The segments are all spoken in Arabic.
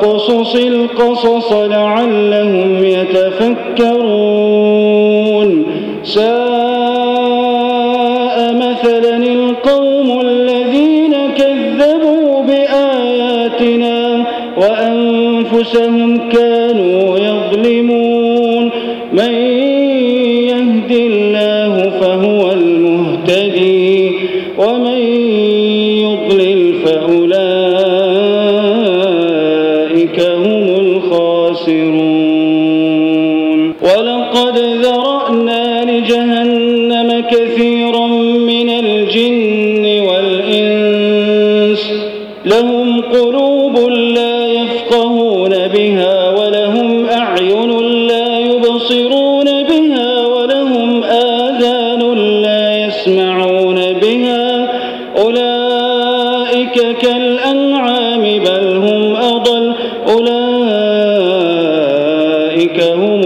فاقصص القصص لعلهم يتفكرون. ساء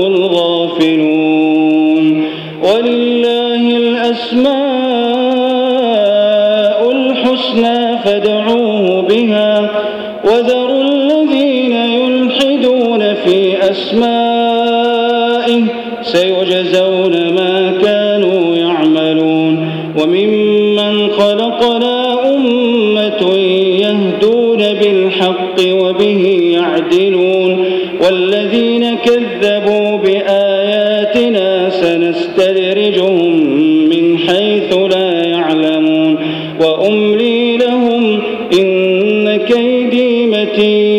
الغافلون. كيدي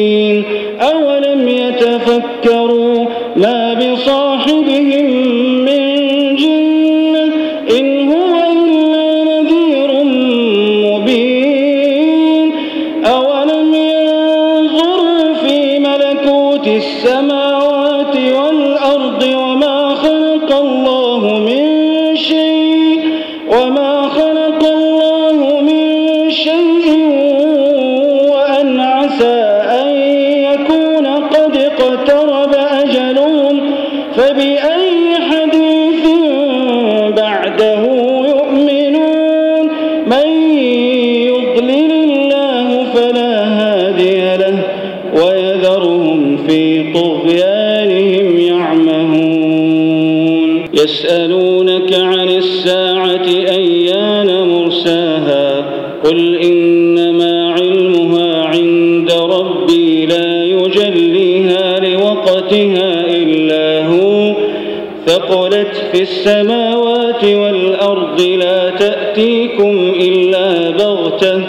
في السماوات والأرض لا تأتيكم إلا بغتة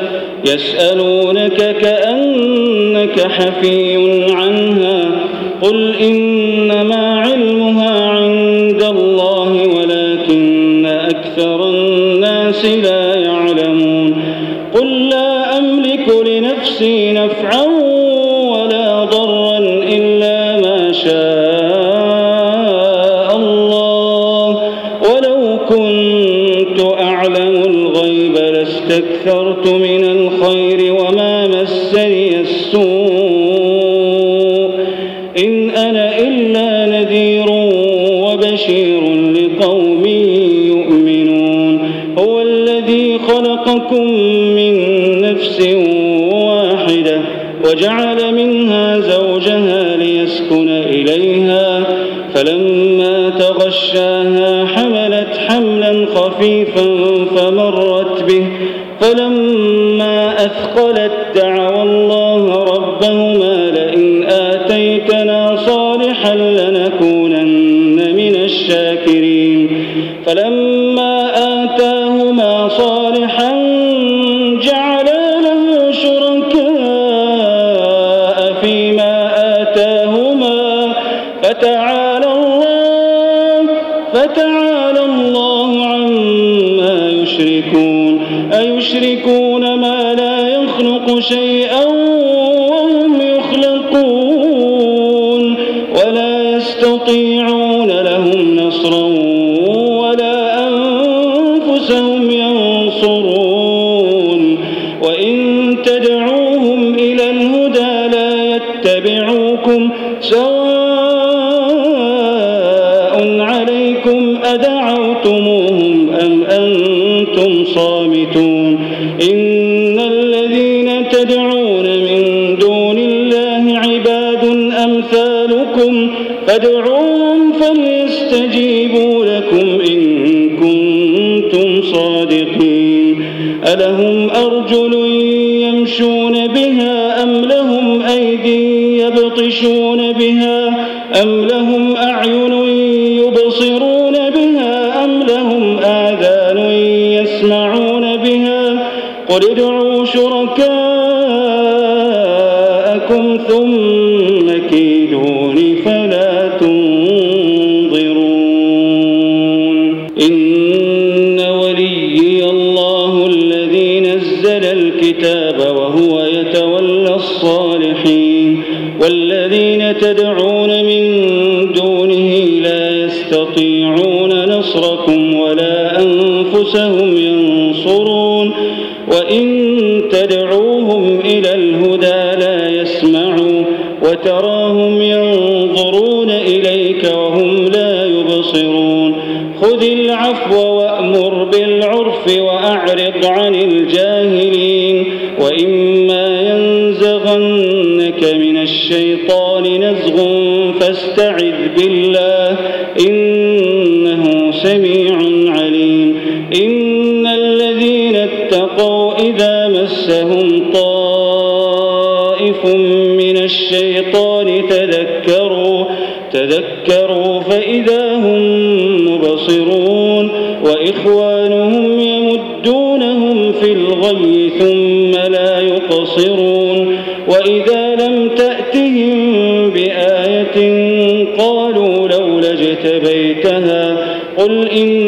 يسألونك كأنك حفي عنها قل إنما ليسكن إليها فلما تغشاها حملت حملا خفيفا فمرت به فلما أثقلت يخلق شيئا هم صادقين. ألهم أرجل يمشون بها أم لهم أيدي يبطشون؟ لا يستطيعون نصركم ولا أنفسهم ينصرون. وإن تدعوهم من الشيطان تذكروا تذكروا فإذا هم مبصرون وإخوانهم يمدونهم في الغي ثم لا يقصرون. وإذا لم تأتهم بآية قالوا لولا اجتبيتها قل إن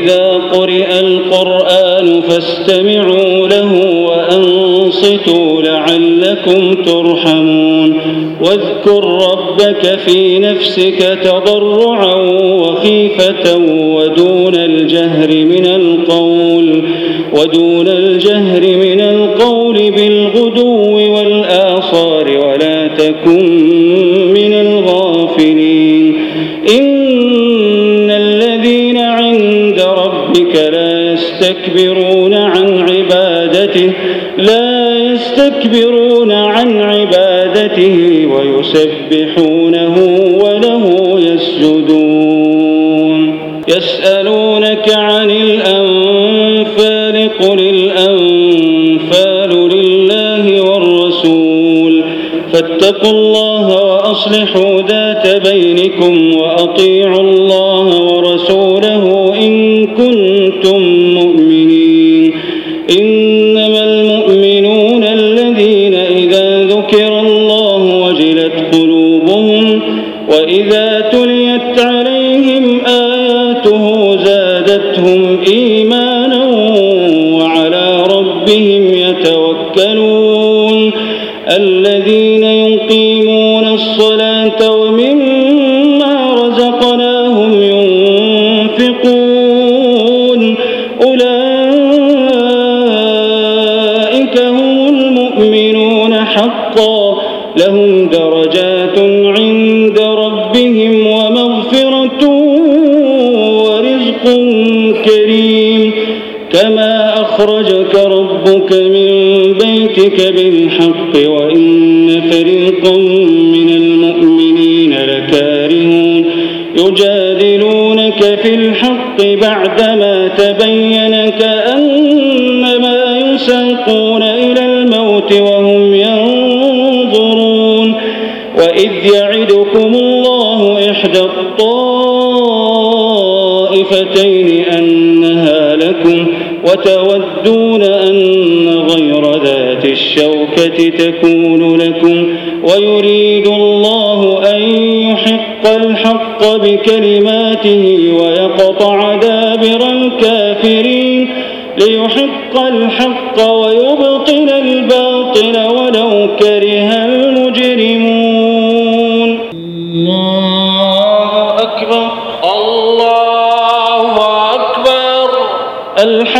وإذا قرئ القرآن فاستمعوا له وأنصتوا لعلكم ترحمون. واذكر ربك في نفسك تضرعا وخيفة ودون الجهر من القول ودون الجهر من القول بال عبادته ويسبحونه وله يسجدون. يسألونك عن الأنفال قل الأنفال لله والرسول. فاتقوا الله وأصلحوا ذات بينكم وأطيعوا الذين يقيمون الصلاة ومما بيتك بالحق وإن فريقا من المؤمنين لكارهون يجادلونك في الحق بعدما تبين كأنما يساقون إلى الموت وهم ينظرون وإذ يعدكم الله إحدى الطائفتين أنها لكم وتودون أن الشوكة تكون لكم ويريد الله أن يحق الحق بكلماته ويقطع دابر الكافرين ليحق الحق ويبطل الباطل ولو كره المجرمون. الله أكبر. الله أكبر. الحمد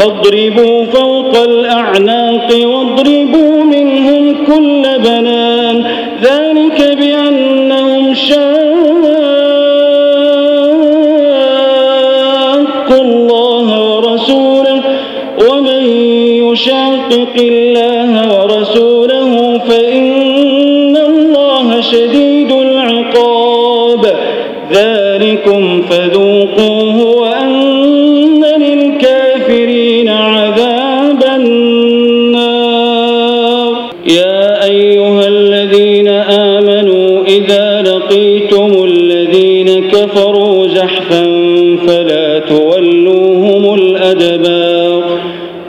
فاضربوا فوق الأعناق واضربوا منهم كل بنان ذلك بأنهم شاقوا الله ورسوله ومن يشاقق الله تولوهم الأدبار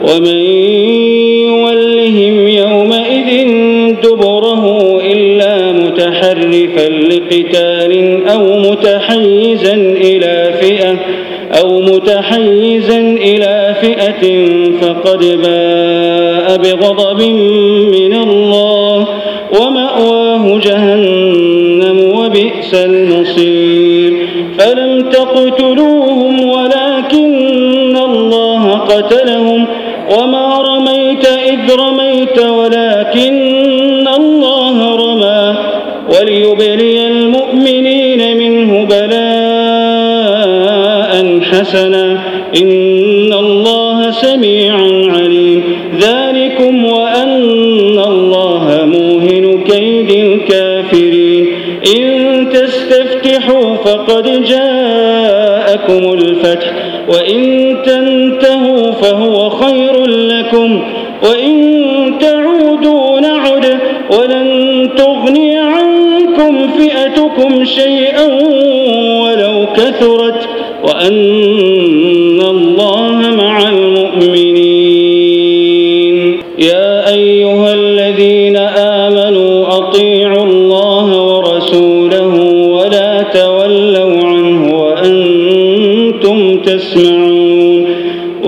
ومن يولهم يومئذ دبره إلا متحرفا لقتال أو متحيزا إلى فئة أو متحيزا إلى فئة فقد باء بغضب قتلهم وما رميت إذ رميت ولكن الله رمى وليبلي المؤمنين منه بلاء حسنا إن الله سميع عليم ذلكم وأن الله موهن كيد الكافرين إن تستفتحوا فقد جاءكم الفتح وإن تنتهوا فهو خير لكم. وإن تعودوا نعد ولن تغني عنكم فئتكم شيئا ولو كثرت. وأن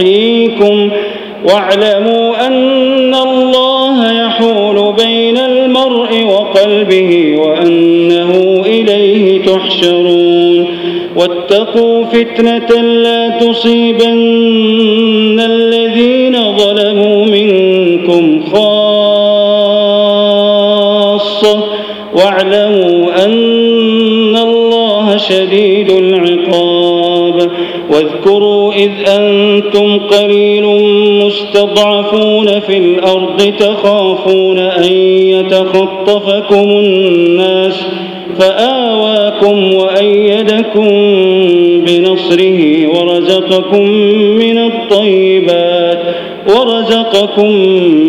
يحييكم واعلموا أن الله يحول بين المرء وقلبه وأنه إليه تحشرون. واتقوا فتنة لا تصيبن إذ أنتم قليل مستضعفون في الأرض تخافون أن يتخطفكم الناس فآواكم وأيدكم بنصره ورزقكم من الطيبات ورزقكم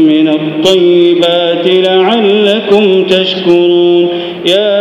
من الطيبات لعلكم تشكرون. يا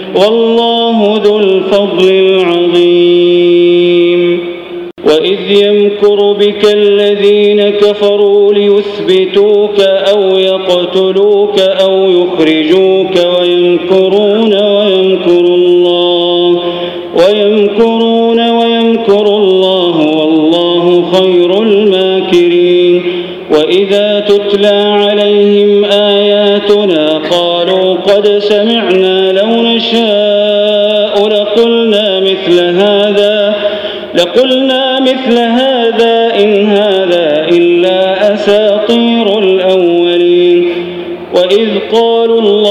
والله ذو الفضل العظيم. وإذ يمكر بك الذين كفروا ليثبتوك أو يقتلوك آياتنا قالوا قد سمعنا لو نشاء لقلنا مثل هذا لقلنا مثل هذا إن هذا إلا أساطير الأولين. وإذ قالوا اللهم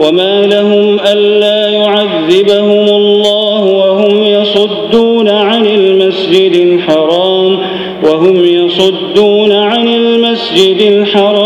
وما لهم ألا يعذبهم الله وهم يصدون عن المسجد الحرام وهم يصدون عن المسجد الحرام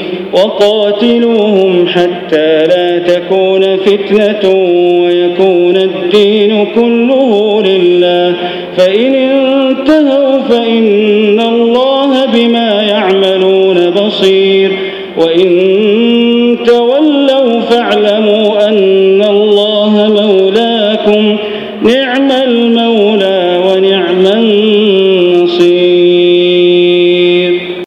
وقاتلوهم حتى لا تكون فتنة ويكون الدين كله